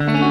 Mm-hmm.